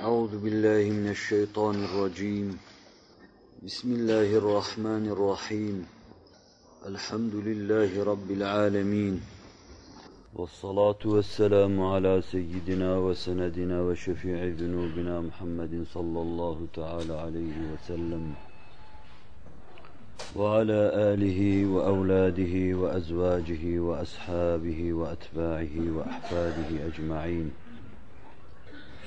أعوذ بالله من الشيطان الرجيم. بسم الله الرحمن الرحيم. الحمد لله رب العالمين. والصلاة والسلام على سيدنا وسندنا وشفيع ذنوبنا محمد صلى الله تعالى عليه وسلم. وعلى آله وأولاده وأزواجه وأصحابه وأتباعه وأحفاده أجمعين.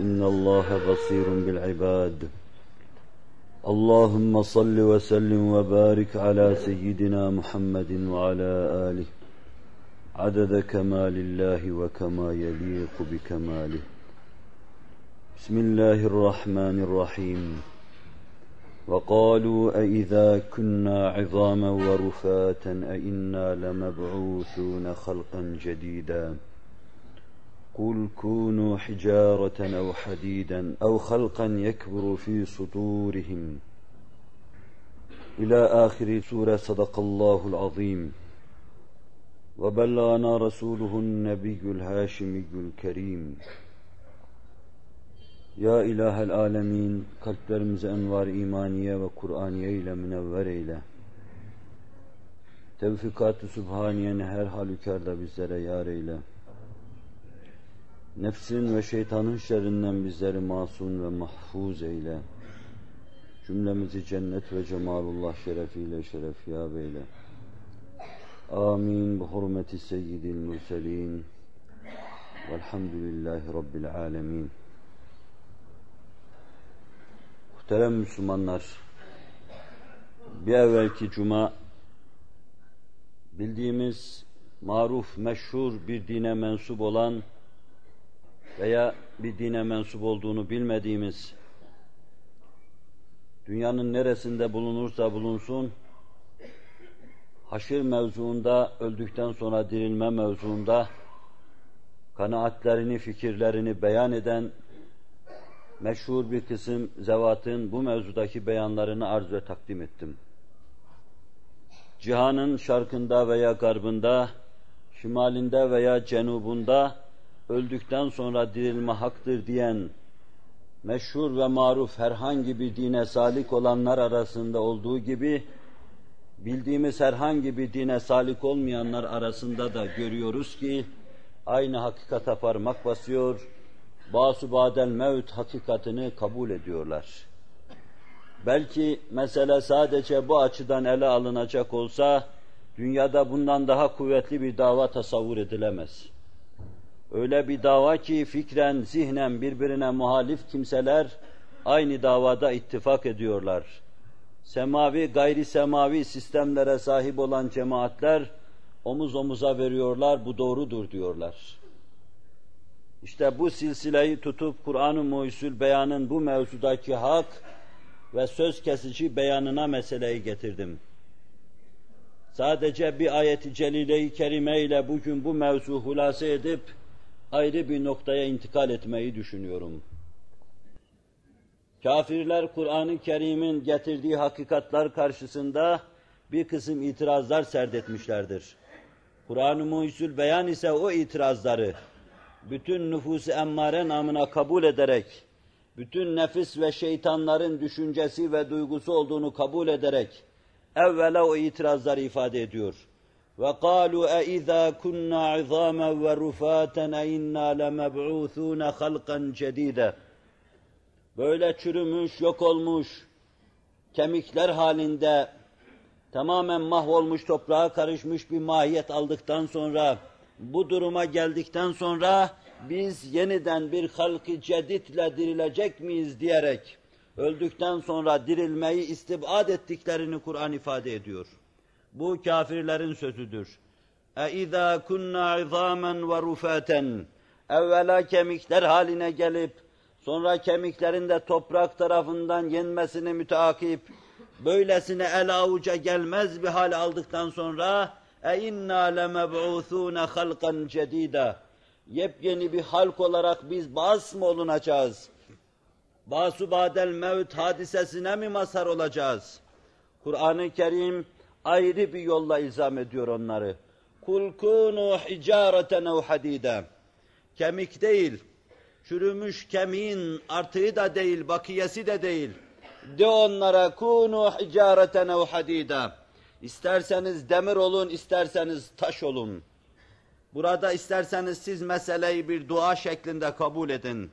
إن الله بصير بالعباد. اللهم صل وسلم وبارك على سيدنا محمد وعلى آله. عدد كمال الله وكما يليق بكماله. بسم الله الرحمن الرحيم. وقالوا أئذا كنا عظاما ورفاتا أئنا لمبعوثون خلقا جديدا. قل كونوا حجارة أو حديدا أو خلقا يكبر في صدورهم. إلى آخر سورة صدق الله العظيم. وبلغنا رسوله النبي الهاشمي الكريم. يا إله العالمين قلب رمز أنوار إيمانية وقرآنية إلى منور إلى. تنفقات سبحانية نهر حالك بزر يار إله Nefsin ve şeytanın şerrinden bizleri masum ve mahfuz eyle. Cümlemizi cennet ve cemalullah şerefiyle şerefyab eyle. Amin. Bu hurmeti seyyidil mürselin. Velhamdülillahi Rabbil alemin. Muhterem Müslümanlar, bir evvelki cuma bildiğimiz maruf, meşhur bir dine mensup olan veya bir dine mensup olduğunu bilmediğimiz dünyanın neresinde bulunursa bulunsun haşir mevzuunda, öldükten sonra dirilme mevzuunda kanaatlerini, fikirlerini beyan eden meşhur bir kısım zevatın bu mevzudaki beyanlarını arz ve takdim ettim. Cihanın şarkında veya garbında, şimalinde veya cenubunda öldükten sonra dirilme haktır diyen meşhur ve maruf herhangi bir dine salik olanlar arasında olduğu gibi bildiğimiz herhangi bir dine salik olmayanlar arasında da görüyoruz ki aynı hakikata parmak basıyor, basu badel mevt hakikatini kabul ediyorlar. Belki mesele sadece bu açıdan ele alınacak olsa, dünyada bundan daha kuvvetli bir dava tasavvur edilemez. Öyle bir dava ki fikren, zihnen birbirine muhalif kimseler aynı davada ittifak ediyorlar. Semavi, gayri semavi sistemlere sahip olan cemaatler omuz omuza veriyorlar, bu doğrudur diyorlar. İşte bu silsileyi tutup Kur'an-ı Muhyüsül Beyan'ın bu mevzudaki hak ve söz kesici beyanına meseleyi getirdim. Sadece bir ayeti celile-i kerime ile bugün bu mevzu hulase edip ayrı bir noktaya intikal etmeyi düşünüyorum. Kafirler Kur'an-ı Kerim'in getirdiği hakikatlar karşısında bir kısım itirazlar serdetmişlerdir. Kur'an-ı Muhyüsül Beyan ise o itirazları bütün nüfus-u emmare namına kabul ederek, bütün nefis ve şeytanların düşüncesi ve duygusu olduğunu kabul ederek, evvela o itirazları ifade ediyor. وَقَالُوا اَاِذَا كُنَّا عِظَامًا وَرُفَاتًا اَاِنَّا لَمَبْعُوثُونَ خَلْقًا جَد۪يدًا Böyle çürümüş, yok olmuş, kemikler halinde, tamamen mahvolmuş, toprağa karışmış bir mahiyet aldıktan sonra, bu duruma geldikten sonra biz yeniden bir halkı ceditle dirilecek miyiz diyerek öldükten sonra dirilmeyi istibad ettiklerini Kur'an ifade ediyor. Bu kafirlerin sözüdür. اَاِذَا كُنَّا عِظَامًا وَرُفَاتًا Evvela kemikler haline gelip sonra kemiklerin de toprak tarafından yenmesini müteakip, böylesine el avuca gelmez bir hal aldıktan sonra اَاِنَّا لَمَبْعُوثُونَ خَلْقًا جَد۪يدًا Yepyeni bir halk olarak biz bas mı olunacağız? Basu badel mevt hadisesine mi mazhar olacağız? Kur'an-ı Kerim ayrı bir yolla ilzam ediyor onları. Kul kunu hicareten ev hadida. Kemik değil, çürümüş kemiğin artığı da değil, bakiyesi de değil. De onlara kunu hicareten ev hadida. İsterseniz demir olun, isterseniz taş olun. Burada isterseniz siz meseleyi bir dua şeklinde kabul edin.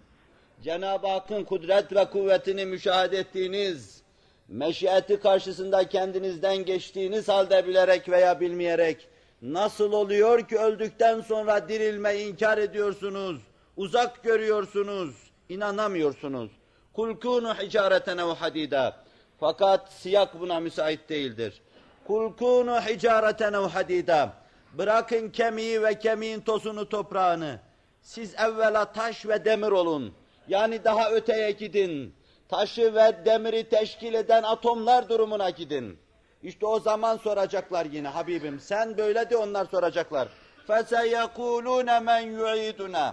Cenab-ı Hakk'ın kudret ve kuvvetini müşahede ettiğiniz, meşiyeti karşısında kendinizden geçtiğiniz halde bilerek veya bilmeyerek, nasıl oluyor ki öldükten sonra dirilme inkar ediyorsunuz, uzak görüyorsunuz, inanamıyorsunuz. Kul kunu hicareten ev hadida. Fakat siyak buna müsait değildir. Kul kunu hicareten ev hadida. Bırakın kemiği ve kemiğin tozunu toprağını. Siz evvela taş ve demir olun. Yani daha öteye gidin Taşı ve demiri teşkil eden atomlar durumuna gidin. İşte o zaman soracaklar yine Habibim. Sen böyle de onlar soracaklar. فَسَيَقُولُونَ مَنْ يُعِيدُنَا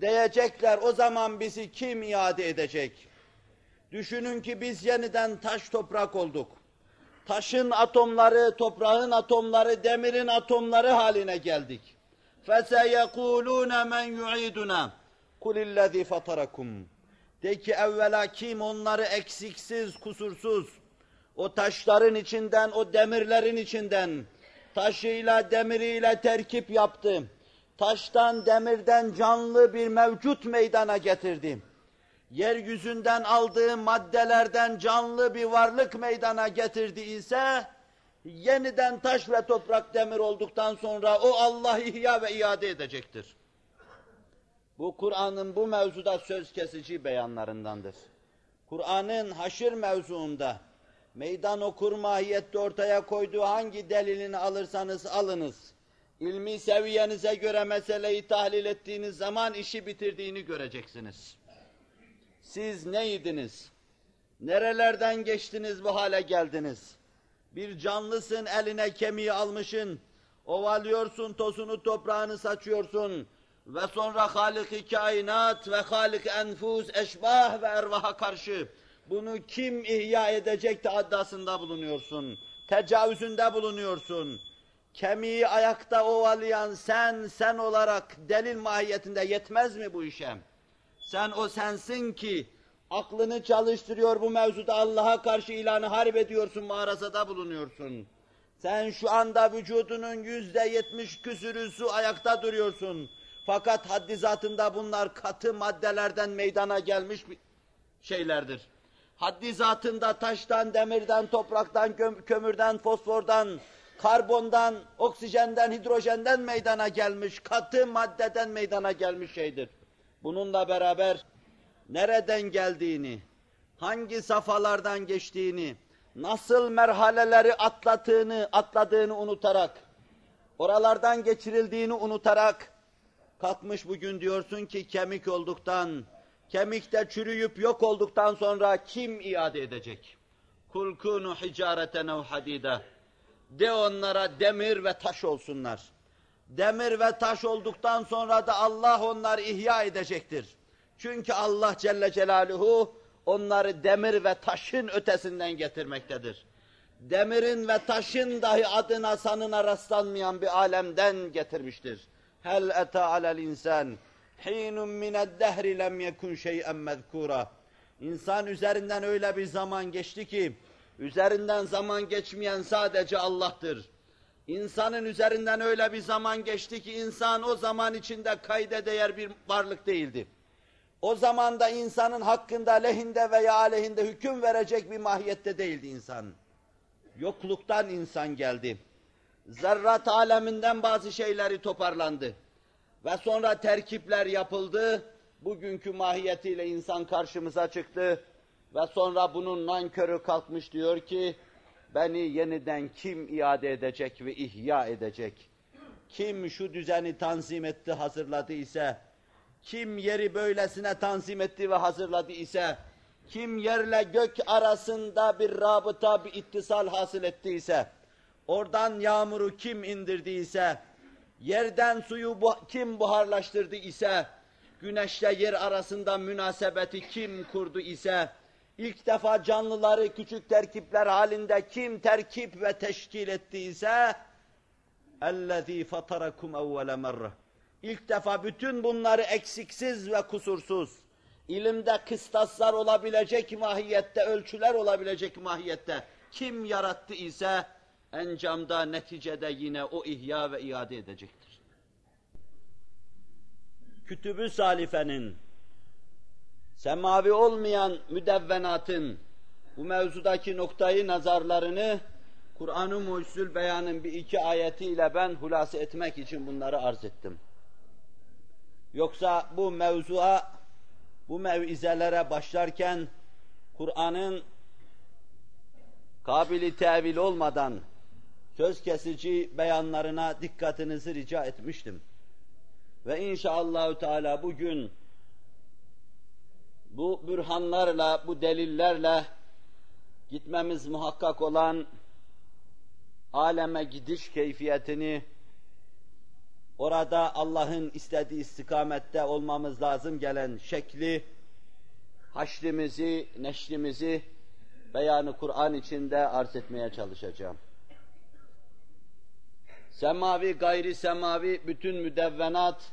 Diyecekler o zaman bizi kim iade edecek? Düşünün ki biz yeniden taş toprak olduk. Taşın atomları, toprağın atomları, demirin atomları haline geldik. فَسَيَقُولُونَ مَنْ يُعِيدُنَا قُلِ الَّذ۪ي فَطَرَكُمْ de ki evvela kim onları eksiksiz, kusursuz, o taşların içinden, o demirlerin içinden, taşıyla, demiriyle terkip yaptı. Taştan, demirden canlı bir mevcut meydana getirdi. Yeryüzünden aldığı maddelerden canlı bir varlık meydana getirdi ise, yeniden taş ve toprak demir olduktan sonra o Allah ihya ve iade edecektir. Bu Kur'an'ın bu mevzuda söz kesici beyanlarındandır. Kur'an'ın haşir mevzuunda meydan okur mahiyette ortaya koyduğu hangi delilini alırsanız alınız. İlmi seviyenize göre meseleyi tahlil ettiğiniz zaman işi bitirdiğini göreceksiniz. Siz neydiniz? Nerelerden geçtiniz bu hale geldiniz? Bir canlısın eline kemiği almışın, ovalıyorsun, tozunu toprağını saçıyorsun ve sonra Halik-i kainat ve Halik enfus, eşbah ve ervaha karşı bunu kim ihya edecek taddasında bulunuyorsun, tecavüzünde bulunuyorsun. Kemiği ayakta ovalayan sen, sen olarak delil mahiyetinde yetmez mi bu işe? Sen o sensin ki aklını çalıştırıyor bu mevzuda Allah'a karşı ilanı harp ediyorsun, mağarasada bulunuyorsun. Sen şu anda vücudunun yüzde yetmiş küsürü su ayakta duruyorsun. Fakat haddi zatında bunlar katı maddelerden meydana gelmiş şeylerdir. Haddi zatında taştan, demirden, topraktan, kömürden, fosfordan, karbondan, oksijenden, hidrojenden meydana gelmiş, katı maddeden meydana gelmiş şeydir. Bununla beraber nereden geldiğini, hangi safhalardan geçtiğini, nasıl merhaleleri atladığını, atladığını unutarak, oralardan geçirildiğini unutarak, kalkmış bugün diyorsun ki kemik olduktan, kemikte çürüyüp yok olduktan sonra kim iade edecek? Kul kunu hicareten ev hadide. De onlara demir ve taş olsunlar. Demir ve taş olduktan sonra da Allah onları ihya edecektir. Çünkü Allah Celle Celaluhu onları demir ve taşın ötesinden getirmektedir. Demirin ve taşın dahi adına sanına rastlanmayan bir alemden getirmiştir. Hel eta alel insan hinun mined dehri lem yekun şey'en mezkura. İnsan üzerinden öyle bir zaman geçti ki üzerinden zaman geçmeyen sadece Allah'tır. İnsanın üzerinden öyle bir zaman geçti ki insan o zaman içinde kayda değer bir varlık değildi. O zamanda insanın hakkında lehinde veya aleyhinde hüküm verecek bir mahiyette değildi insan. Yokluktan insan geldi. Zerrat aleminden bazı şeyleri toparlandı. Ve sonra terkipler yapıldı. Bugünkü mahiyetiyle insan karşımıza çıktı. Ve sonra bunun nankörü kalkmış diyor ki, beni yeniden kim iade edecek ve ihya edecek? Kim şu düzeni tanzim etti, hazırladı ise, kim yeri böylesine tanzim etti ve hazırladı ise, kim yerle gök arasında bir rabıta, bir ittisal hasıl ettiyse, oradan yağmuru kim indirdiyse, yerden suyu bu, kim buharlaştırdı ise, güneşle yer arasında münasebeti kim kurdu ise, ilk defa canlıları küçük terkipler halinde kim terkip ve teşkil ettiyse, اَلَّذ۪ي فَطَرَكُمْ اَوَّلَ مَرَّةً İlk defa bütün bunları eksiksiz ve kusursuz, ilimde kıstaslar olabilecek mahiyette, ölçüler olabilecek mahiyette kim yarattı ise encamda, neticede yine o ihya ve iade edecektir. Kütübü salifenin, semavi olmayan müdevvenatın bu mevzudaki noktayı nazarlarını Kur'an-ı Mucizül Beyan'ın bir iki ayetiyle ben hulası etmek için bunları arz ettim. Yoksa bu mevzua, bu mevizelere başlarken Kur'an'ın kabili tevil olmadan söz kesici beyanlarına dikkatinizi rica etmiştim. Ve inşallahü teala bugün bu bürhanlarla, bu delillerle gitmemiz muhakkak olan aleme gidiş keyfiyetini orada Allah'ın istediği istikamette olmamız lazım gelen şekli, haşrimizi, neşrimizi beyanı Kur'an içinde arz etmeye çalışacağım. Semavi, gayri semavi bütün müdevvenat,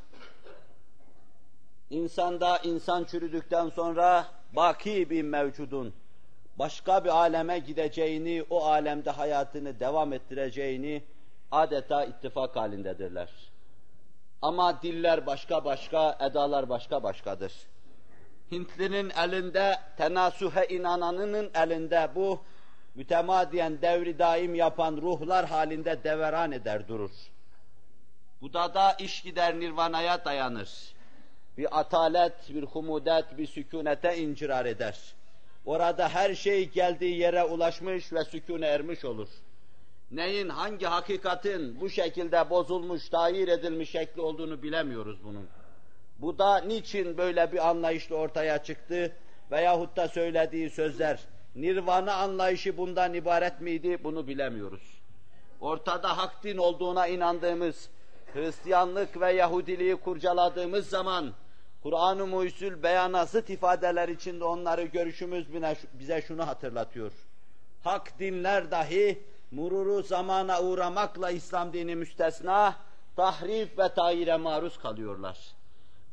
insanda insan çürüdükten sonra baki bir mevcudun, başka bir aleme gideceğini, o alemde hayatını devam ettireceğini adeta ittifak halindedirler. Ama diller başka başka, edalar başka başkadır. Hintlinin elinde, tenasuhe inananının elinde bu mütemadiyen devri daim yapan ruhlar halinde deveran eder durur. Bu da da iş gider nirvanaya dayanır. Bir atalet, bir humudet, bir sükunete incirar eder. Orada her şey geldiği yere ulaşmış ve sükune ermiş olur neyin, hangi hakikatin bu şekilde bozulmuş, tahir edilmiş şekli olduğunu bilemiyoruz bunun. Bu da niçin böyle bir anlayışla ortaya çıktı veyahut da söylediği sözler, nirvana anlayışı bundan ibaret miydi bunu bilemiyoruz. Ortada hak din olduğuna inandığımız, Hristiyanlık ve Yahudiliği kurcaladığımız zaman, Kur'an-ı Muhyüzül beyana zıt ifadeler içinde onları görüşümüz bize şunu hatırlatıyor. Hak dinler dahi mururu zamana uğramakla İslam dini müstesna, tahrif ve tayire maruz kalıyorlar.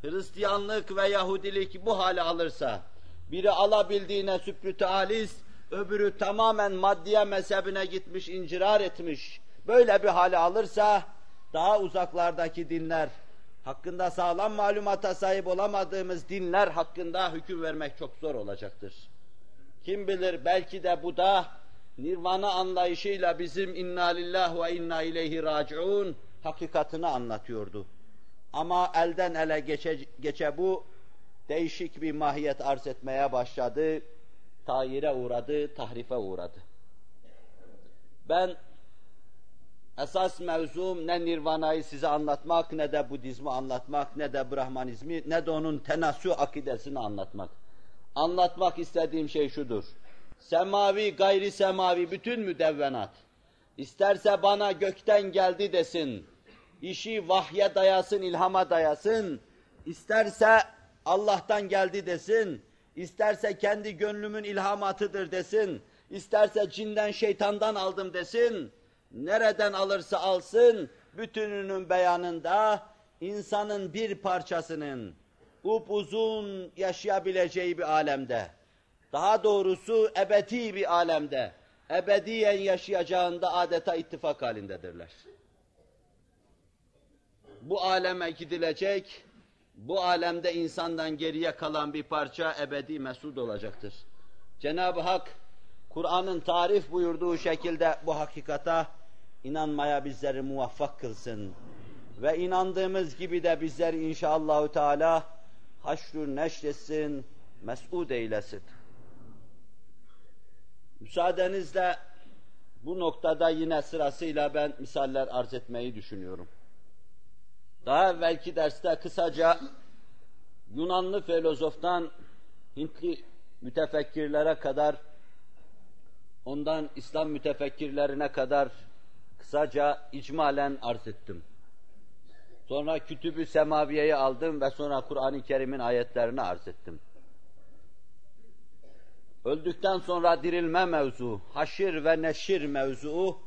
Hristiyanlık ve Yahudilik bu hale alırsa, biri alabildiğine süprü alis, öbürü tamamen maddiye mezhebine gitmiş, incirar etmiş, böyle bir hale alırsa, daha uzaklardaki dinler, hakkında sağlam malumata sahip olamadığımız dinler hakkında hüküm vermek çok zor olacaktır. Kim bilir belki de bu da nirvana anlayışıyla bizim inna lillah ve inna ileyhi raciun hakikatini anlatıyordu. Ama elden ele geçe, geçe bu değişik bir mahiyet arz etmeye başladı. Tayire uğradı, tahrife uğradı. Ben esas mevzum ne nirvanayı size anlatmak, ne de Budizmi anlatmak, ne de Brahmanizmi, ne de onun tenasü akidesini anlatmak. Anlatmak istediğim şey şudur semavi, gayri semavi bütün müdevvenat, isterse bana gökten geldi desin, işi vahye dayasın, ilhama dayasın, isterse Allah'tan geldi desin, isterse kendi gönlümün ilhamatıdır desin, isterse cinden şeytandan aldım desin, nereden alırsa alsın, bütününün beyanında insanın bir parçasının upuzun yaşayabileceği bir alemde, daha doğrusu ebedi bir alemde, ebediyen yaşayacağında adeta ittifak halindedirler. Bu aleme gidilecek, bu alemde insandan geriye kalan bir parça ebedi mesud olacaktır. Cenab-ı Hak, Kur'an'ın tarif buyurduğu şekilde bu hakikata inanmaya bizleri muvaffak kılsın. Ve inandığımız gibi de bizleri inşallahü teala haşrü neşretsin, mes'ud eylesin. Müsaadenizle bu noktada yine sırasıyla ben misaller arz etmeyi düşünüyorum. Daha evvelki derste kısaca Yunanlı filozoftan Hintli mütefekkirlere kadar, ondan İslam mütefekkirlerine kadar kısaca icmalen arz ettim. Sonra Kütüb-ü Semaviye'yi aldım ve sonra Kur'an-ı Kerim'in ayetlerini arz ettim. Öldükten sonra dirilme mevzu, haşir ve neşir mevzuu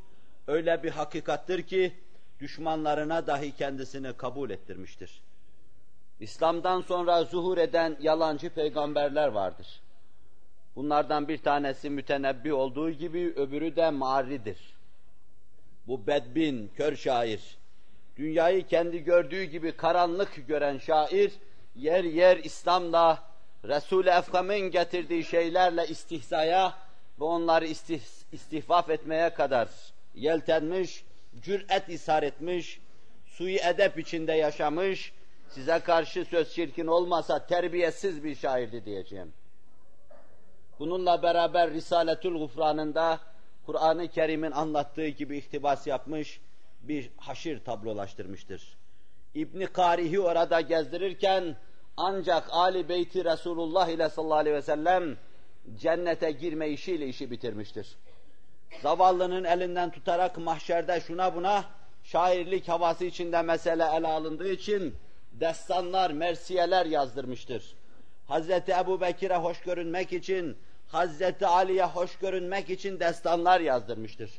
öyle bir hakikattır ki düşmanlarına dahi kendisini kabul ettirmiştir. İslam'dan sonra zuhur eden yalancı peygamberler vardır. Bunlardan bir tanesi mütenebbi olduğu gibi öbürü de maridir. Bu bedbin, kör şair, dünyayı kendi gördüğü gibi karanlık gören şair, yer yer İslam'la, Resul-i Efkam'ın getirdiği şeylerle istihzaya ve onları istih, istihfaf etmeye kadar yeltenmiş, cüret ishar etmiş, suyu edep içinde yaşamış, size karşı söz çirkin olmasa terbiyesiz bir şairdi diyeceğim. Bununla beraber Risaletül Gufran'ında Kur'an-ı Kerim'in anlattığı gibi iktibas yapmış, bir haşir tablolaştırmıştır. İbni Karihi orada gezdirirken ancak Ali Beyti Resulullah ile sallallahu aleyhi ve sellem cennete girme işiyle işi bitirmiştir. Zavallının elinden tutarak mahşerde şuna buna şairlik havası içinde mesele ele alındığı için destanlar, mersiyeler yazdırmıştır. Hazreti Ebu Bekir'e hoş görünmek için, Hazreti Ali'ye hoş görünmek için destanlar yazdırmıştır.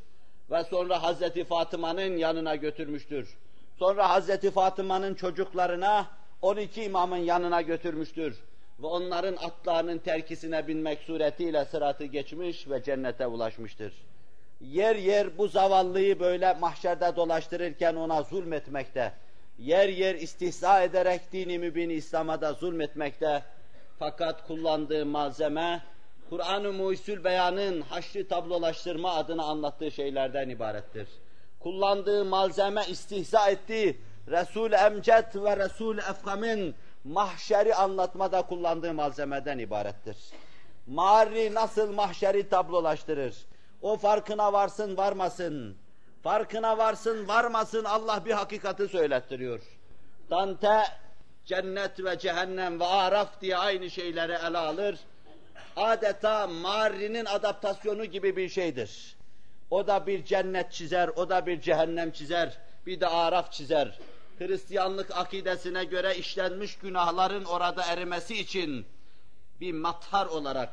Ve sonra Hazreti Fatıma'nın yanına götürmüştür. Sonra Hazreti Fatıma'nın çocuklarına 12 imamın yanına götürmüştür. Ve onların atlarının terkisine binmek suretiyle sıratı geçmiş ve cennete ulaşmıştır. Yer yer bu zavallıyı böyle mahşerde dolaştırırken ona zulmetmekte, yer yer istihza ederek dini mübini İslam'a da zulmetmekte. Fakat kullandığı malzeme, Kur'an-ı Muhyüsül Beyan'ın haşri tablolaştırma adına anlattığı şeylerden ibarettir. Kullandığı malzeme istihza ettiği Resul-i Emcet ve Resul-i Efkam'ın mahşeri anlatmada kullandığı malzemeden ibarettir. Mari nasıl mahşeri tablolaştırır? O farkına varsın varmasın. Farkına varsın varmasın Allah bir hakikati söylettiriyor. Dante cennet ve cehennem ve araf diye aynı şeyleri ele alır. Adeta Mari'nin adaptasyonu gibi bir şeydir. O da bir cennet çizer, o da bir cehennem çizer, bir de araf çizer. Hristiyanlık akidesine göre işlenmiş günahların orada erimesi için bir mathar olarak,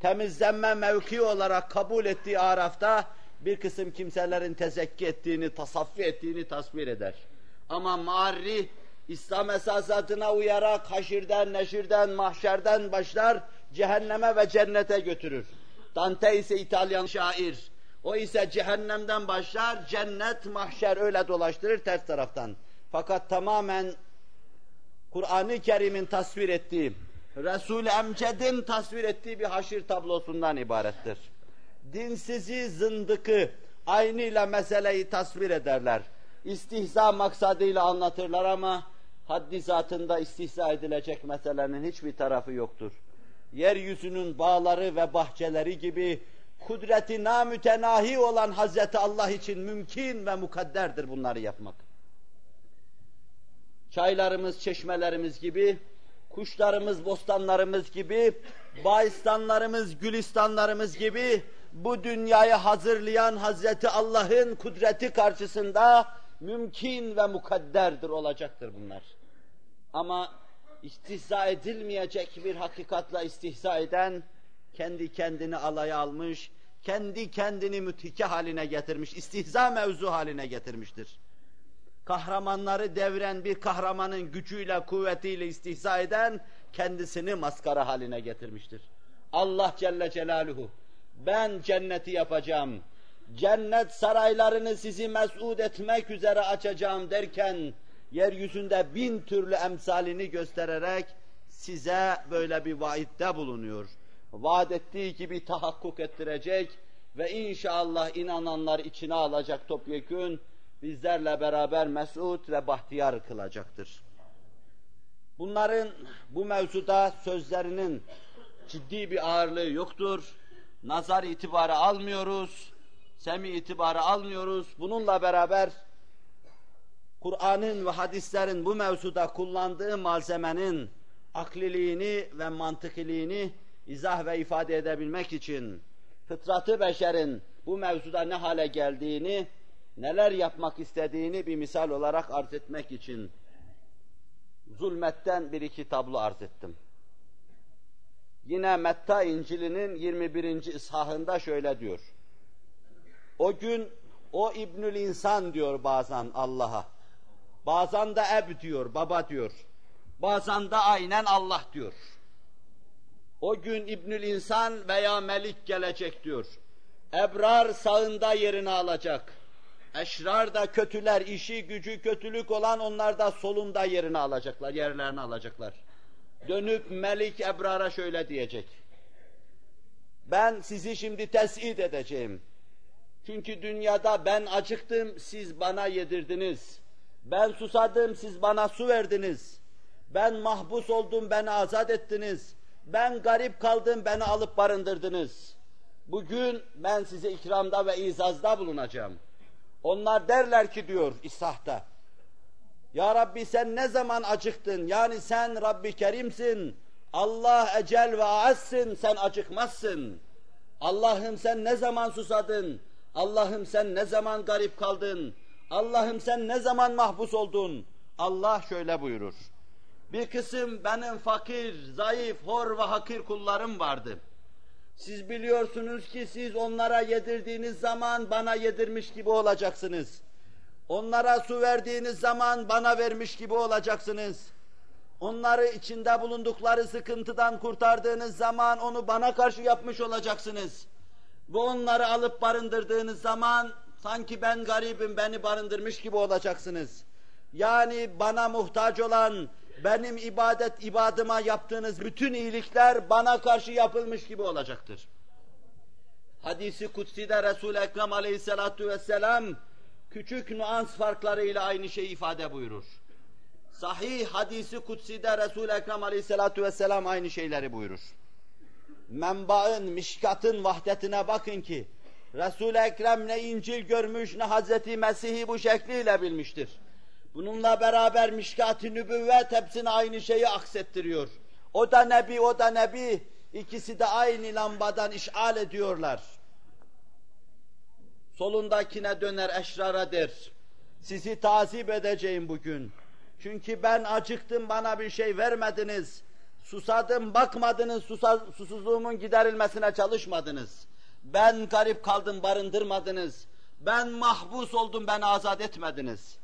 temizlenme mevki olarak kabul ettiği arafta bir kısım kimselerin tezekki ettiğini, tasaffi ettiğini tasvir eder. Ama mari İslam esasatına uyarak haşirden, neşirden, mahşerden başlar, cehenneme ve cennete götürür. Dante ise İtalyan şair. O ise cehennemden başlar, cennet, mahşer öyle dolaştırır ters taraftan. Fakat tamamen Kur'an-ı Kerim'in tasvir ettiği, Resul-i Emced'in tasvir ettiği bir haşir tablosundan ibarettir. Dinsizi, zındıkı aynıyla meseleyi tasvir ederler. İstihza maksadıyla anlatırlar ama haddi zatında istihza edilecek meselenin hiçbir tarafı yoktur. Yeryüzünün bağları ve bahçeleri gibi kudreti namütenahi olan Hazreti Allah için mümkün ve mukadderdir bunları yapmak. Çaylarımız, çeşmelerimiz gibi, kuşlarımız, bostanlarımız gibi, bayistanlarımız, gülistanlarımız gibi bu dünyayı hazırlayan Hazreti Allah'ın kudreti karşısında mümkün ve mukadderdir olacaktır bunlar. Ama istihza edilmeyecek bir hakikatla istihza eden, kendi kendini alaya almış, kendi kendini mütike haline getirmiş, istihza mevzu haline getirmiştir. Kahramanları devren bir kahramanın gücüyle, kuvvetiyle istihza eden, kendisini maskara haline getirmiştir. Allah Celle Celaluhu, ben cenneti yapacağım, cennet saraylarını sizi mes'ud etmek üzere açacağım derken, yeryüzünde bin türlü emsalini göstererek size böyle bir vaitte bulunuyor. Vaat ettiği gibi tahakkuk ettirecek ve inşallah inananlar içine alacak topyekün bizlerle beraber mesut ve bahtiyar kılacaktır. Bunların bu mevzuda sözlerinin ciddi bir ağırlığı yoktur. Nazar itibarı almıyoruz, semi itibarı almıyoruz. Bununla beraber Kur'an'ın ve hadislerin bu mevzuda kullandığı malzemenin akliliğini ve mantıkiliğini izah ve ifade edebilmek için fıtratı beşerin bu mevzuda ne hale geldiğini, neler yapmak istediğini bir misal olarak arz etmek için zulmetten bir iki tablo arz ettim. Yine Metta İncil'inin 21. ishahında şöyle diyor. O gün o İbnül İnsan diyor bazen Allah'a. Bazen de eb diyor, baba diyor. Bazen de aynen Allah diyor. O gün İbnül İnsan veya Melik gelecek diyor. Ebrar sağında yerini alacak. Eşrar da kötüler, işi gücü kötülük olan onlar da solunda yerini alacaklar, yerlerini alacaklar. Dönüp Melik Ebrar'a şöyle diyecek. Ben sizi şimdi tes'id edeceğim. Çünkü dünyada ben acıktım, siz bana yedirdiniz. Ben susadım, siz bana su verdiniz. Ben mahpus oldum, beni azat ettiniz. Ben garip kaldım, beni alıp barındırdınız. Bugün ben size ikramda ve izazda bulunacağım. Onlar derler ki diyor İsah'ta, Ya Rabbi sen ne zaman acıktın? Yani sen Rabbi Kerim'sin, Allah ecel ve aazsin, sen acıkmazsın. Allah'ım sen ne zaman susadın? Allah'ım sen ne zaman garip kaldın? Allah'ım sen ne zaman mahpus oldun? Allah şöyle buyurur. Bir kısım benim fakir, zayıf, hor ve hakir kullarım vardı. Siz biliyorsunuz ki siz onlara yedirdiğiniz zaman bana yedirmiş gibi olacaksınız. Onlara su verdiğiniz zaman bana vermiş gibi olacaksınız. Onları içinde bulundukları sıkıntıdan kurtardığınız zaman onu bana karşı yapmış olacaksınız. Ve onları alıp barındırdığınız zaman sanki ben garibim beni barındırmış gibi olacaksınız. Yani bana muhtaç olan, benim ibadet ibadıma yaptığınız bütün iyilikler bana karşı yapılmış gibi olacaktır. Hadisi kutsi'de Resul-i Ekrem aleyhissalatu vesselam küçük nüans farklarıyla aynı şeyi ifade buyurur. Sahih hadisi kutsi'de Resul-i Ekrem aleyhissalatu vesselam aynı şeyleri buyurur. Menbaın, mişkatın vahdetine bakın ki Resul-i Ekrem ne İncil görmüş ne Hazreti Mesih'i bu şekliyle bilmiştir. Bununla beraber mişkat-ı nübüvvet hepsine aynı şeyi aksettiriyor. O da nebi, o da nebi. İkisi de aynı lambadan işal ediyorlar. Solundakine döner eşrara der. Sizi tazip edeceğim bugün. Çünkü ben acıktım bana bir şey vermediniz. Susadım bakmadınız, susa, susuzluğumun giderilmesine çalışmadınız. Ben garip kaldım barındırmadınız. Ben mahpus oldum beni azat etmediniz.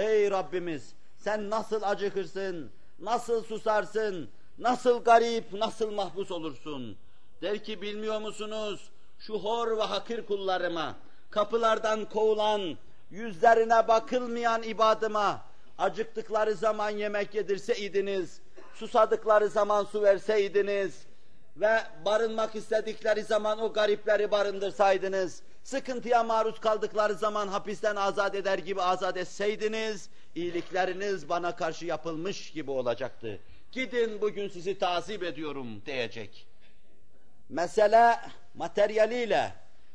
Ey Rabbimiz sen nasıl acıkırsın, nasıl susarsın, nasıl garip, nasıl mahpus olursun. Der ki bilmiyor musunuz şu hor ve hakir kullarıma, kapılardan kovulan, yüzlerine bakılmayan ibadıma, acıktıkları zaman yemek yedirseydiniz, susadıkları zaman su verseydiniz ve barınmak istedikleri zaman o garipleri barındırsaydınız, sıkıntıya maruz kaldıkları zaman hapisten azat eder gibi azat etseydiniz, iyilikleriniz bana karşı yapılmış gibi olacaktı. Gidin bugün sizi tazip ediyorum diyecek. Mesele materyaliyle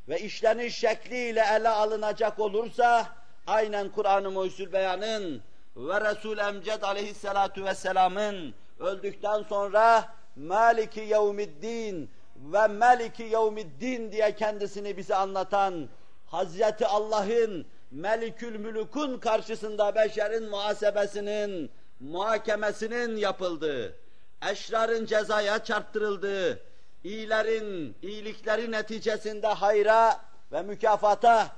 ve işleniş şekliyle ele alınacak olursa, aynen Kur'an-ı Muhyüzül Beyan'ın ve Resul-i Emced aleyhissalatu vesselamın öldükten sonra Maliki yevmiddin ve Meliki yevmiddin diye kendisini bize anlatan Hazreti Allah'ın Melikül Mülük'ün karşısında beşerin muhasebesinin, muhakemesinin yapıldığı, eşrarın cezaya çarptırıldığı, iyilerin, iyilikleri neticesinde hayra ve mükafata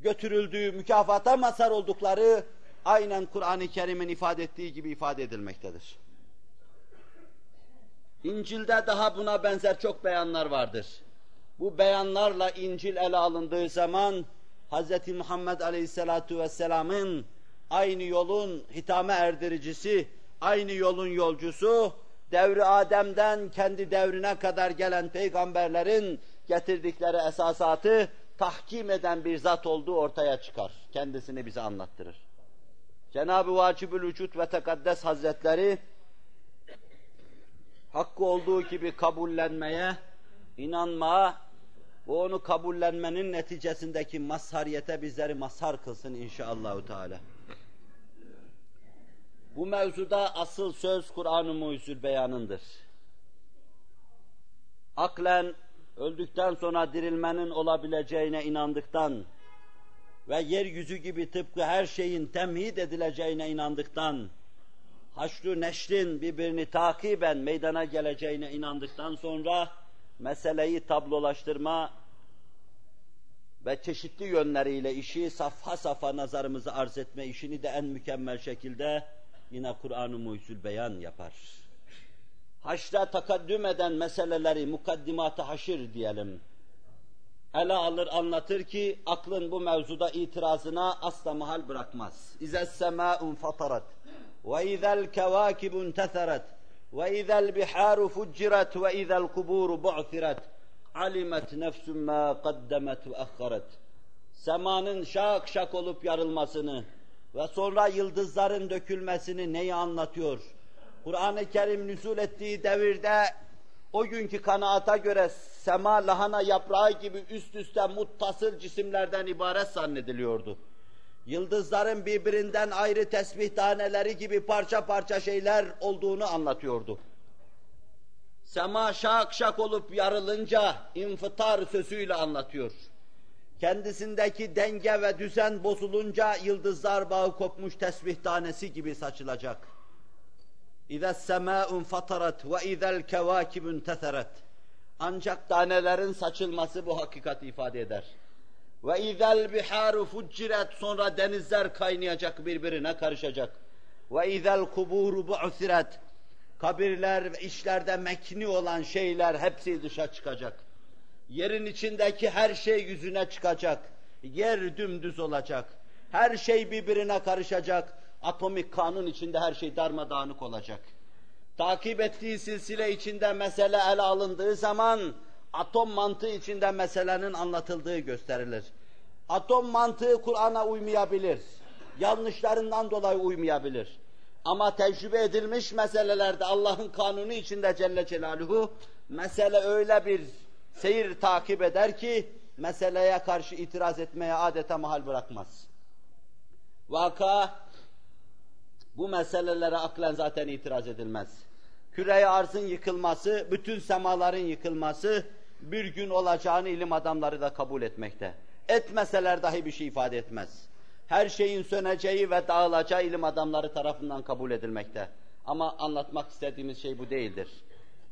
götürüldüğü, mükafata mazhar oldukları aynen Kur'an-ı Kerim'in ifade ettiği gibi ifade edilmektedir. İncil'de daha buna benzer çok beyanlar vardır. Bu beyanlarla İncil ele alındığı zaman Hz. Muhammed Aleyhisselatu Vesselam'ın aynı yolun hitame erdiricisi, aynı yolun yolcusu, devri Adem'den kendi devrine kadar gelen peygamberlerin getirdikleri esasatı tahkim eden bir zat olduğu ortaya çıkar. Kendisini bize anlattırır. Cenab-ı Vacibül Vücut ve Tekaddes Hazretleri hakkı olduğu gibi kabullenmeye, inanmaya ve onu kabullenmenin neticesindeki mazhariyete bizleri mazhar kılsın inşallahü teala. Bu mevzuda asıl söz Kur'an-ı Muhyüzül Beyan'ındır. Aklen öldükten sonra dirilmenin olabileceğine inandıktan ve yeryüzü gibi tıpkı her şeyin temhid edileceğine inandıktan, haşru neşrin birbirini takiben meydana geleceğine inandıktan sonra meseleyi tablolaştırma ve çeşitli yönleriyle işi safha safha nazarımızı arz etme işini de en mükemmel şekilde yine Kur'an-ı Muhyüzül Beyan yapar. Haşra takaddüm eden meseleleri mukaddimat-ı haşir diyelim. Ele alır anlatır ki aklın bu mevzuda itirazına asla mahal bırakmaz. İzes semâ'un fatarat ve izel kevâkibun tetherat ve izel biharu fuccirat ve izel kuburu bu'thirat alimet nefsün ma kaddemet ve ahharet. Semanın şak şak olup yarılmasını ve sonra yıldızların dökülmesini neyi anlatıyor? Kur'an-ı Kerim nüzul ettiği devirde o günkü kanaata göre sema lahana yaprağı gibi üst üste muttasıl cisimlerden ibaret zannediliyordu. Yıldızların birbirinden ayrı tesbih taneleri gibi parça parça şeyler olduğunu anlatıyordu. Sema şak şak olup yarılınca infıtar sözüyle anlatıyor. Kendisindeki denge ve düzen bozulunca yıldızlar bağı kopmuş tesbih tanesi gibi saçılacak. اِذَا السَّمَاءٌ فَطَرَتْ وَاِذَا الْكَوَاكِبٌ تَثَرَتْ Ancak tanelerin saçılması bu hakikati ifade eder. Ve izel biharu fucciret sonra denizler kaynayacak birbirine karışacak. Ve izel kuburu bu'siret kabirler ve işlerde mekni olan şeyler hepsi dışa çıkacak. Yerin içindeki her şey yüzüne çıkacak. Yer dümdüz olacak. Her şey birbirine karışacak. Atomik kanun içinde her şey darmadağınık olacak. Takip ettiği silsile içinde mesele ele alındığı zaman atom mantığı içinde meselenin anlatıldığı gösterilir. Atom mantığı Kur'an'a uymayabilir. Yanlışlarından dolayı uymayabilir. Ama tecrübe edilmiş meselelerde Allah'ın kanunu içinde Celle Celaluhu mesele öyle bir seyir takip eder ki meseleye karşı itiraz etmeye adeta mahal bırakmaz. Vaka bu meselelere aklen zaten itiraz edilmez. Küre arzın yıkılması, bütün semaların yıkılması bir gün olacağını ilim adamları da kabul etmekte. Etmeseler dahi bir şey ifade etmez her şeyin söneceği ve dağılacağı ilim adamları tarafından kabul edilmekte. Ama anlatmak istediğimiz şey bu değildir.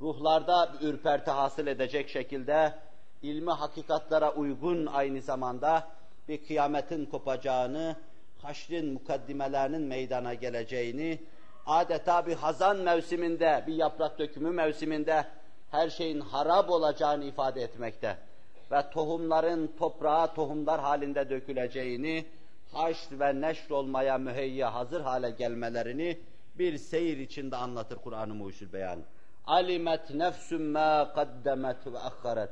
Ruhlarda bir ürperti hasıl edecek şekilde ilmi hakikatlara uygun aynı zamanda bir kıyametin kopacağını, haşrin mukaddimelerinin meydana geleceğini, adeta bir hazan mevsiminde, bir yaprak dökümü mevsiminde her şeyin harap olacağını ifade etmekte ve tohumların toprağa tohumlar halinde döküleceğini, haşr ve neşr olmaya müheyya hazır hale gelmelerini bir seyir içinde anlatır Kur'an-ı Muhyüzül Beyan. Alimet nefsüm ma kaddemet ve akharet.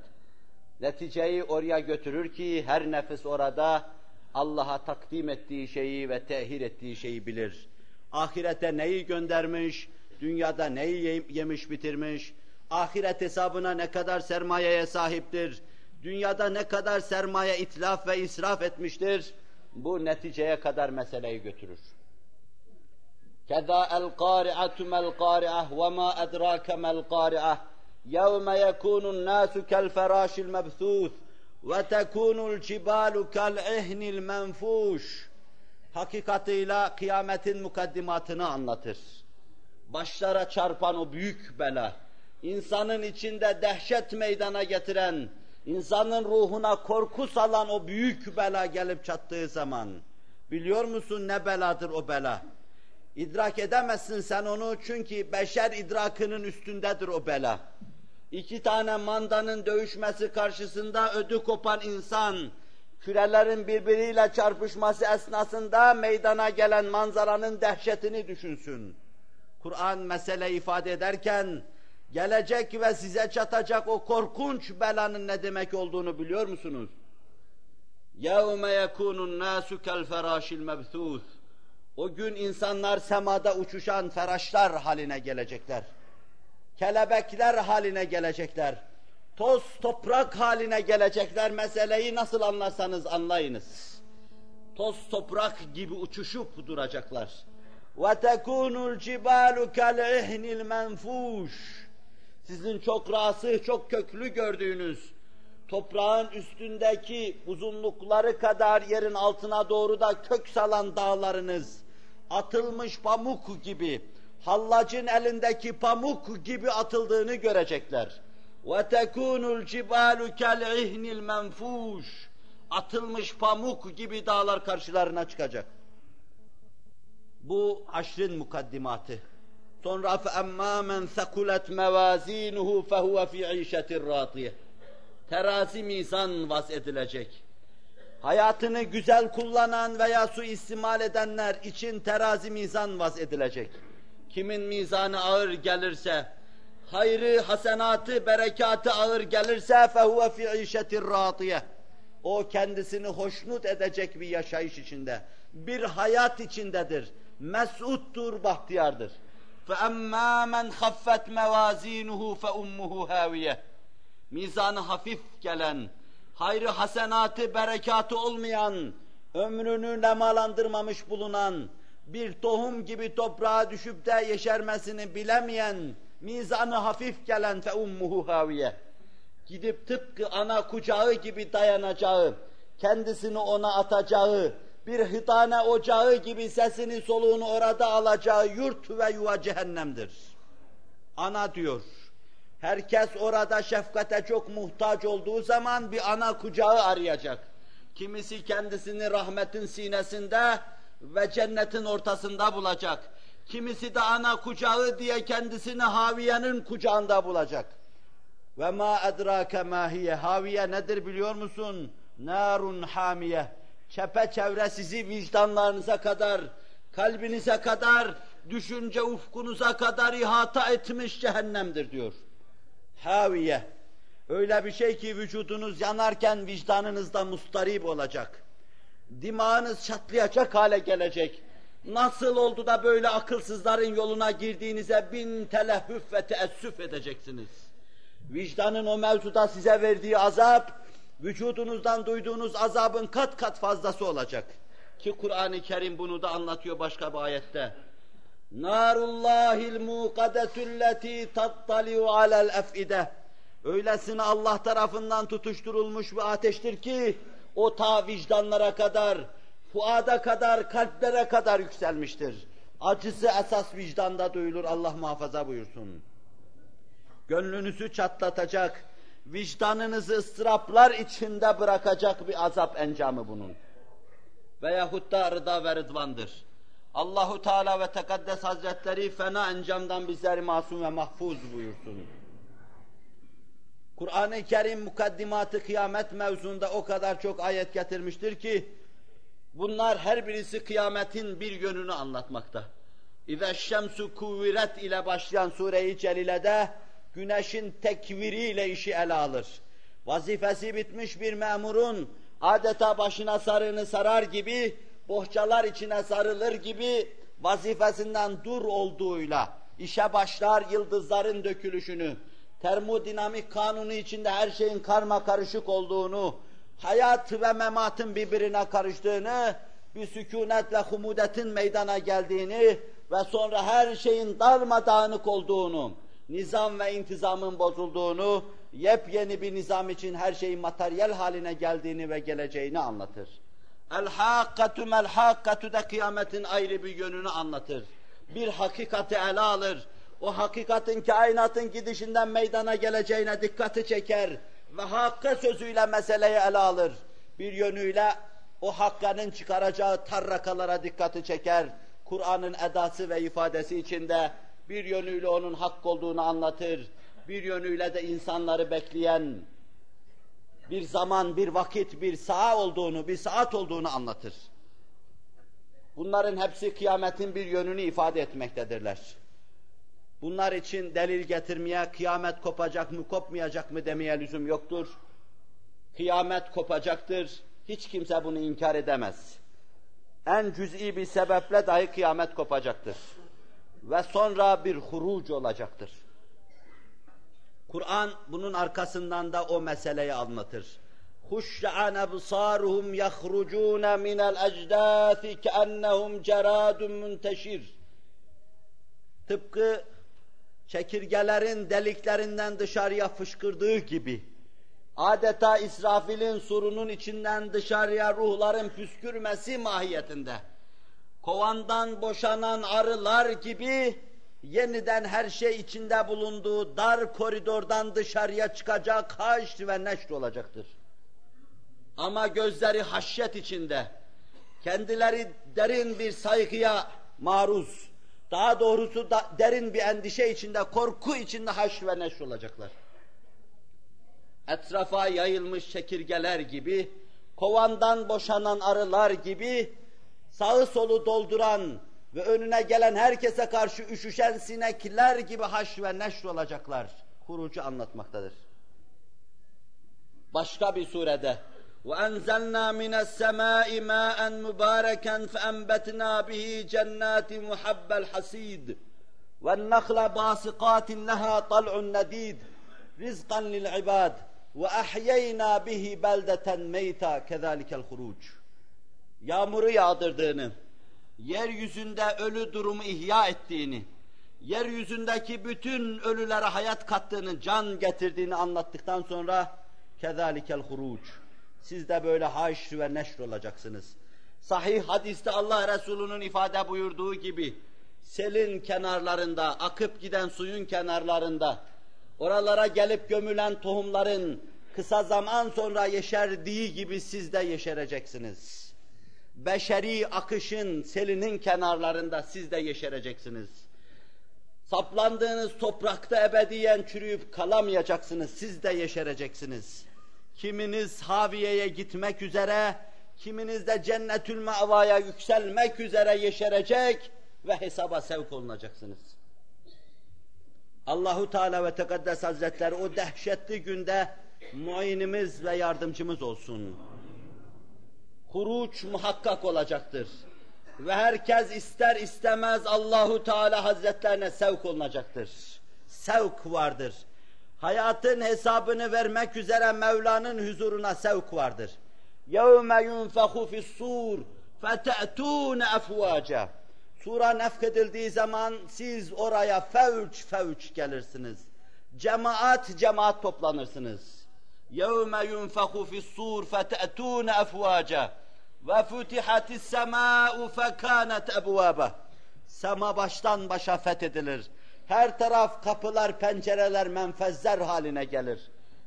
Neticeyi oraya götürür ki her nefis orada Allah'a takdim ettiği şeyi ve tehir ettiği şeyi bilir. Ahirete neyi göndermiş, dünyada neyi yemiş bitirmiş, ahiret hesabına ne kadar sermayeye sahiptir, dünyada ne kadar sermaye itlaf ve israf etmiştir, bu neticeye kadar meseleyi götürür. Keza el qari'atu mel qari'ah ve ma edrake mel qari'ah yevme yekunun nasu kel ve cibalu kel ihnil menfuş hakikatıyla kıyametin mukaddimatını anlatır. Başlara çarpan o büyük bela, insanın içinde dehşet meydana getiren, insanın ruhuna korku salan o büyük bela gelip çattığı zaman, biliyor musun ne beladır o bela? İdrak edemezsin sen onu çünkü beşer idrakının üstündedir o bela İki tane mandanın dövüşmesi karşısında ödü kopan insan, kürelerin birbiriyle çarpışması esnasında meydana gelen manzaranın dehşetini düşünsün. Kur'an mesele ifade ederken, gelecek ve size çatacak o korkunç belanın ne demek olduğunu biliyor musunuz? يَوْمَ يَكُونُ النَّاسُ كَالْفَرَاشِ الْمَبْثُوثِ O gün insanlar semada uçuşan feraşlar haline gelecekler. Kelebekler haline gelecekler. Toz toprak haline gelecekler. Meseleyi nasıl anlarsanız anlayınız. Toz toprak gibi uçuşup duracaklar. وَتَكُونُ الْجِبَالُ كَالْعِهْنِ الْمَنْفُوشِ Sizin çok rasih, çok köklü gördüğünüz, toprağın üstündeki uzunlukları kadar yerin altına doğru da kök salan dağlarınız, atılmış pamuk gibi, hallacın elindeki pamuk gibi atıldığını görecekler. وَتَكُونُ الْجِبَالُ كَالْعِهْنِ الْمَنْفُوشِ Atılmış pamuk gibi dağlar karşılarına çıkacak. Bu aşrın mukaddimatı. Sonra فَاَمَّا مَنْ ثَقُلَتْ مَوَازِينُهُ فَهُوَ فِي عِيشَةٍ رَاضِيَةٍ Terazi mizan vaz edilecek. Hayatını güzel kullanan veya su istimal edenler için terazi mizan vaz edilecek. Kimin mizanı ağır gelirse, hayrı, hasenatı, berekatı ağır gelirse فَهُوَ فِي عِيشَةٍ رَاضِيَةٍ O kendisini hoşnut edecek bir yaşayış içinde, bir hayat içindedir. Mes'uttur, bahtiyardır. فَاَمَّا مَنْ خَفَّتْ مَوَازِينُهُ فَاُمُّهُ هَاوِيَةٍ Mizanı hafif gelen, hayrı hasenatı, berekatı olmayan, ömrünü nemalandırmamış bulunan, bir tohum gibi toprağa düşüp de yeşermesini bilemeyen, mizanı hafif gelen fe ummuhu haviye. Gidip tıpkı ana kucağı gibi dayanacağı, kendisini ona atacağı, bir hıtane ocağı gibi sesini soluğunu orada alacağı yurt ve yuva cehennemdir. Ana diyor. Herkes orada şefkate çok muhtaç olduğu zaman bir ana kucağı arayacak. Kimisi kendisini rahmetin sinesinde ve cennetin ortasında bulacak. Kimisi de ana kucağı diye kendisini Haviye'nin kucağında bulacak. Ve ma edrake mahiye. Haviye nedir biliyor musun? Narun hamiye. Çepeçevre sizi vicdanlarınıza kadar, kalbinize kadar, düşünce ufkunuza kadar ihata etmiş cehennemdir diyor. Haviye. Öyle bir şey ki vücudunuz yanarken vicdanınızda mustarip olacak. Dimağınız çatlayacak hale gelecek. Nasıl oldu da böyle akılsızların yoluna girdiğinize bin telehüf ve teessüf edeceksiniz. Vicdanın o mevzuda size verdiği azap, vücudunuzdan duyduğunuz azabın kat kat fazlası olacak. Ki Kur'an-ı Kerim bunu da anlatıyor başka bir ayette. Narullahil muqadetulleti tattaliu alel efide. Öylesine Allah tarafından tutuşturulmuş bir ateştir ki o ta vicdanlara kadar, fuada kadar, kalplere kadar yükselmiştir. Acısı esas vicdanda duyulur Allah muhafaza buyursun. Gönlünüzü çatlatacak, vicdanınızı ıstıraplar içinde bırakacak bir azap encamı bunun. Veyahut da rıda ve rıdvandır. Allahu Teala ve Tekaddes Hazretleri fena encamdan bizleri masum ve mahfuz buyursun. Kur'an-ı Kerim mukaddimatı kıyamet mevzunda o kadar çok ayet getirmiştir ki bunlar her birisi kıyametin bir yönünü anlatmakta. İze şemsu kuviret ile başlayan sure-i celilede güneşin tekviriyle işi ele alır. Vazifesi bitmiş bir memurun adeta başına sarığını sarar gibi bohçalar içine sarılır gibi vazifesinden dur olduğuyla işe başlar yıldızların dökülüşünü, termodinamik kanunu içinde her şeyin karma karışık olduğunu, hayat ve mematın birbirine karıştığını, bir sükunet ve humudetin meydana geldiğini ve sonra her şeyin darmadağınık olduğunu, nizam ve intizamın bozulduğunu, yepyeni bir nizam için her şeyin materyal haline geldiğini ve geleceğini anlatır. El-hakkatu mel-hakkatu da kıyametin ayrı bir yönünü anlatır. Bir hakikati ele alır. O hakikatin kainatın gidişinden meydana geleceğine dikkati çeker ve hakkı sözüyle meseleyi ele alır. Bir yönüyle o hakkanın çıkaracağı tarrakalara dikkati çeker. Kur'an'ın edası ve ifadesi içinde bir yönüyle onun hak olduğunu anlatır. Bir yönüyle de insanları bekleyen bir zaman, bir vakit, bir saat olduğunu, bir saat olduğunu anlatır. Bunların hepsi kıyametin bir yönünü ifade etmektedirler. Bunlar için delil getirmeye, kıyamet kopacak mı, kopmayacak mı demeye lüzum yoktur. Kıyamet kopacaktır, hiç kimse bunu inkar edemez. En cüz'i bir sebeple dahi kıyamet kopacaktır. Ve sonra bir huruc olacaktır. Kur'an bunun arkasından da o meseleyi anlatır. Huşşa'an ebsaruhum yahrucun minel ecdâfi keennehum ceradun munteşir Tıpkı çekirgelerin deliklerinden dışarıya fışkırdığı gibi, adeta İsrafil'in surunun içinden dışarıya ruhların püskürmesi mahiyetinde, kovandan boşanan arılar gibi yeniden her şey içinde bulunduğu dar koridordan dışarıya çıkacak, haş ve neşr olacaktır. Ama gözleri haşyet içinde, kendileri derin bir saygıya maruz, daha doğrusu da derin bir endişe içinde, korku içinde haş ve neşr olacaklar. Etrafa yayılmış çekirgeler gibi, kovandan boşanan arılar gibi, sağı solu dolduran ve önüne gelen herkese karşı üşüşen sinekler gibi haş ve neşr olacaklar. Hurucu anlatmaktadır. Başka bir surede وَاَنْزَلْنَا مِنَ السَّمَاءِ مَاءً مُبَارَكًا فَأَنْبَتْنَا بِهِ جَنَّاتٍ مُحَبَّ الْحَسِيدِ وَالنَّخْلَ بَاسِقَاتٍ لَهَا طَلْعٌ نَدِيدٌ رِزْقًا لِلْعِبَادِ وَأَحْيَيْنَا بِهِ بَلْدَةً مَيْتًا كَذَٰلِكَ الْخُرُوجُ Yağmuru yağdırdığını, yeryüzünde ölü durumu ihya ettiğini, yeryüzündeki bütün ölülere hayat kattığını, can getirdiğini anlattıktan sonra كَذَٰلِكَ الْخُرُوجُ Siz de böyle haş ve neşr olacaksınız. Sahih hadiste Allah Resulü'nün ifade buyurduğu gibi, selin kenarlarında, akıp giden suyun kenarlarında, oralara gelip gömülen tohumların kısa zaman sonra yeşerdiği gibi siz de yeşereceksiniz. Beşeri akışın, selinin kenarlarında siz de yeşereceksiniz. Saplandığınız toprakta ebediyen çürüyüp kalamayacaksınız, siz de yeşereceksiniz. Kiminiz Haviye'ye gitmek üzere, kiminiz de cennetül mavaya yükselmek üzere yeşerecek ve hesaba sevk olunacaksınız. Allahu Teala ve Tekaddes Hazretleri o dehşetli günde muayenimiz ve yardımcımız olsun. Huruç muhakkak olacaktır. Ve herkes ister istemez Allahu Teala Hazretlerine sevk olunacaktır. Sevk vardır Hayatın hesabını vermek üzere Mevla'nın huzuruna sevk vardır. يَوْمَ يُنْفَخُ فِي الصُّورِ فَتَأْتُونَ اَفْوَاجًا Sura nefkedildiği zaman siz oraya fevç fevç gelirsiniz. Cemaat cemaat toplanırsınız. يَوْمَ يُنْفَخُ فِي الصُّورِ فَتَأْتُونَ اَفْوَاجًا وَفُتِحَتِ السَّمَاءُ فَكَانَتْ اَبْوَابًا Sema baştan başa fethedilir. her taraf kapılar, pencereler, menfezler haline gelir.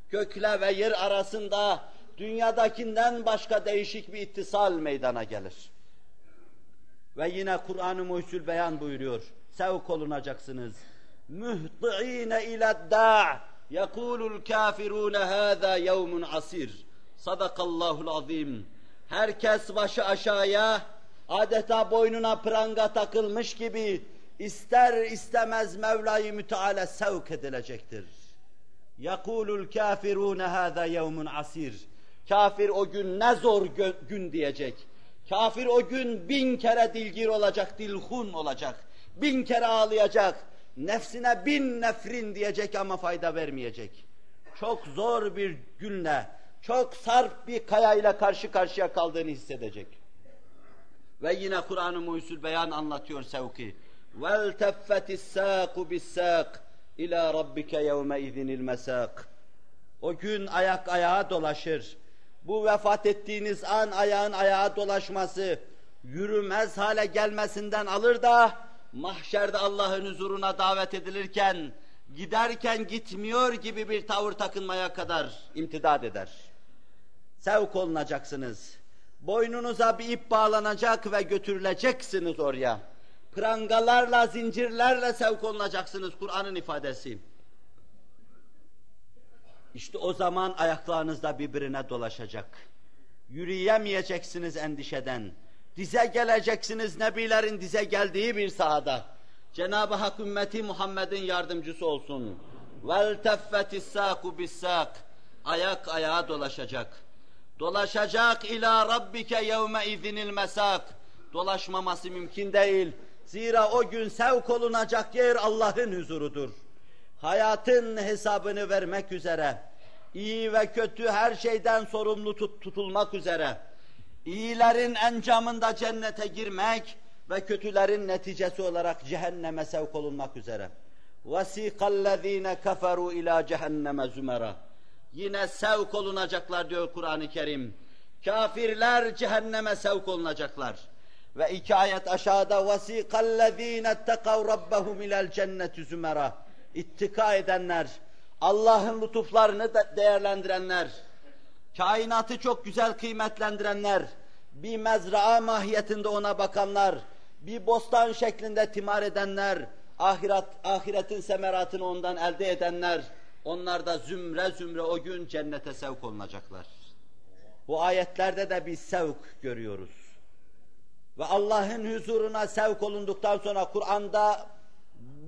Gökle ve yer arasında dünyadakinden başka değişik bir ittisal meydana gelir. Ve yine Kur'an-ı Muhsul beyan buyuruyor. Sevk olunacaksınız. Mühti'ine ile da' yekulul kafirun hâzâ yevmun asir. Sadakallahul azim. Herkes başı aşağıya, adeta boynuna pranga takılmış gibi ister istemez Mevla-i Müteala sevk edilecektir. Yakulul kafirun hâzâ yevmun asir. Kafir o gün ne zor gün diyecek. Kafir o gün bin kere dilgir olacak, dilhun olacak. Bin kere ağlayacak. Nefsine bin nefrin diyecek ama fayda vermeyecek. Çok zor bir günle, çok sarp bir kayayla karşı karşıya kaldığını hissedecek. Ve yine Kur'an-ı Muhyüzül Beyan anlatıyor sevki. وَالْتَفَّتِ السَّاقُ بِالسَّاقِ اِلَى رَبِّكَ يَوْمَئِذٍ الْمَسَاقِ O gün ayak ayağa dolaşır. Bu vefat ettiğiniz an ayağın ayağa dolaşması, yürümez hale gelmesinden alır da, mahşerde Allah'ın huzuruna davet edilirken, giderken gitmiyor gibi bir tavır takınmaya kadar imtidad eder. Sevk olunacaksınız. Boynunuza bir ip bağlanacak ve götürüleceksiniz oraya. Prangalarla, zincirlerle sevk olunacaksınız Kur'an'ın ifadesi. İşte o zaman ayaklarınız da birbirine dolaşacak. Yürüyemeyeceksiniz endişeden. Dize geleceksiniz Nebilerin dize geldiği bir sahada. Cenab-ı Hak ümmeti Muhammed'in yardımcısı olsun. وَالْتَفَّتِ السَّاقُ بِالسَّاقِ Ayak ayağa dolaşacak. Dolaşacak ila rabbike yevme izinil mesak. Dolaşmaması mümkün değil. Zira o gün sevk olunacak yer Allah'ın huzurudur. Hayatın hesabını vermek üzere, iyi ve kötü her şeyden sorumlu tut, tutulmak üzere, iyilerin encamında cennete girmek, ve kötülerin neticesi olarak cehenneme sevk olunmak üzere. وَسِيقَ الَّذ۪ينَ كَفَرُوا اِلٰى cehenneme zümera. Yine sevk olunacaklar diyor Kur'an-ı Kerim. Kafirler cehenneme sevk olunacaklar. Ve iki ayet aşağıda وَسِيقَ الَّذ۪ينَ اتَّقَوْ رَبَّهُمْ اِلَى الْجَنَّةِ zümera. İttika edenler, Allah'ın lütuflarını de değerlendirenler, kainatı çok güzel kıymetlendirenler, bir mezraa mahiyetinde ona bakanlar, bir bostan şeklinde timar edenler, ahiret, ahiretin semeratını ondan elde edenler, onlar da zümre zümre o gün cennete sevk olunacaklar. Bu ayetlerde de bir sevk görüyoruz. Ve Allah'ın huzuruna sevk olunduktan sonra Kur'an'da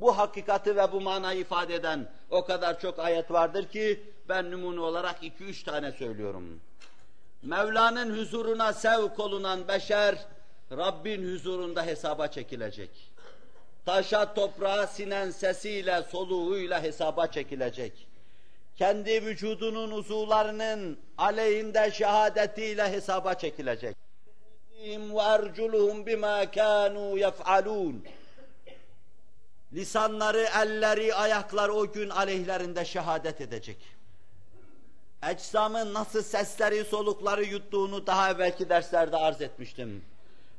bu hakikati ve bu manayı ifade eden o kadar çok ayet vardır ki ben numune olarak iki üç tane söylüyorum. Mevla'nın huzuruna sevk olunan beşer, Rabbin huzurunda hesaba çekilecek. Taşa toprağa sinen sesiyle, soluğuyla hesaba çekilecek. Kendi vücudunun uzuvlarının aleyhinde şehadetiyle hesaba çekilecek. وَاَرْجُلُهُمْ بِمَا كَانُوا يَفْعَلُونَ Lisanları, elleri, ayakları o gün aleyhlerinde şehadet edecek. Ecsamın nasıl sesleri, solukları yuttuğunu daha evvelki derslerde arz etmiştim.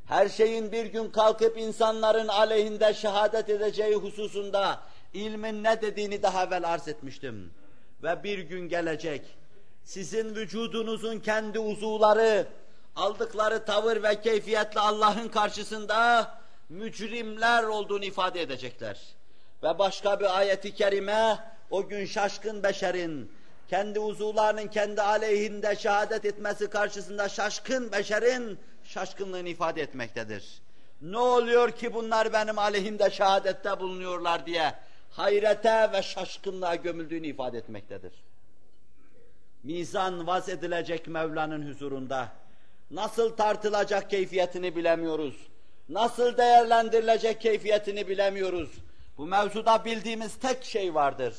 Her şeyin bir gün kalkıp insanların aleyhinde şehadet edeceği hususunda ilmin ne dediğini daha evvel arz etmiştim. Ve bir gün gelecek, sizin vücudunuzun kendi uzuvları, aldıkları tavır ve keyfiyetle Allah'ın karşısında mücrimler olduğunu ifade edecekler. Ve başka bir ayeti kerime o gün şaşkın beşerin kendi uzuvlarının kendi aleyhinde şehadet etmesi karşısında şaşkın beşerin şaşkınlığını ifade etmektedir. Ne oluyor ki bunlar benim aleyhimde şehadette bulunuyorlar diye hayrete ve şaşkınlığa gömüldüğünü ifade etmektedir. Mizan vaz edilecek Mevla'nın huzurunda. Nasıl tartılacak keyfiyetini bilemiyoruz. Nasıl değerlendirilecek keyfiyetini bilemiyoruz. Bu mevzuda bildiğimiz tek şey vardır.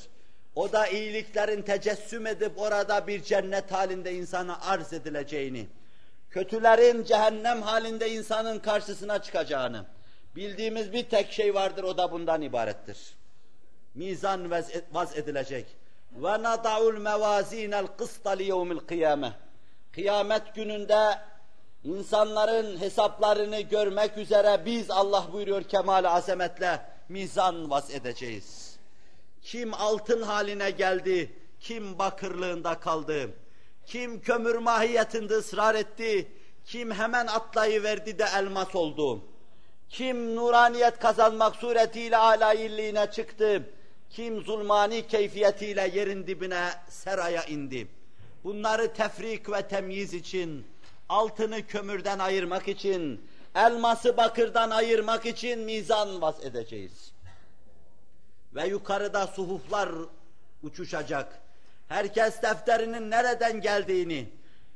O da iyiliklerin tecessüm edip orada bir cennet halinde insana arz edileceğini, kötülerin cehennem halinde insanın karşısına çıkacağını, bildiğimiz bir tek şey vardır o da bundan ibarettir. Mizan vaz edilecek. Ve nada'ul mevazinel kısta li. Kıyamet gününde insanların hesaplarını görmek üzere biz Allah buyuruyor kemal azametle mizan vaz edeceğiz. Kim altın haline geldi, kim bakırlığında kaldı, kim kömür mahiyetinde ısrar etti, kim hemen atlayıverdi de elmas oldu, kim nuraniyet kazanmak suretiyle alayilliğine çıktı, kim zulmani keyfiyetiyle yerin dibine seraya indi. Bunları tefrik ve temyiz için, altını kömürden ayırmak için, elması bakırdan ayırmak için mizan vaz edeceğiz. Ve yukarıda suhuflar uçuşacak. Herkes defterinin nereden geldiğini,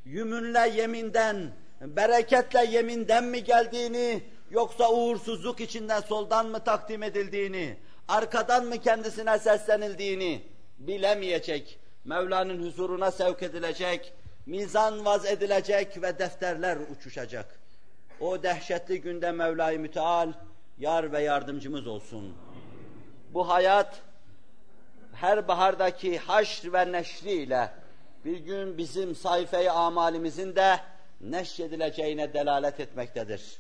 yümünle yeminden, bereketle yeminden mi geldiğini, yoksa uğursuzluk içinde soldan mı takdim edildiğini, arkadan mı kendisine seslenildiğini bilemeyecek. Mevla'nın huzuruna sevk edilecek, mizan vaz edilecek ve defterler uçuşacak. O dehşetli günde Mevla-i Müteal yar ve yardımcımız olsun. Bu hayat her bahardaki haşr ve neşriyle bir gün bizim sayfayı amalimizin de neşredileceğine delalet etmektedir.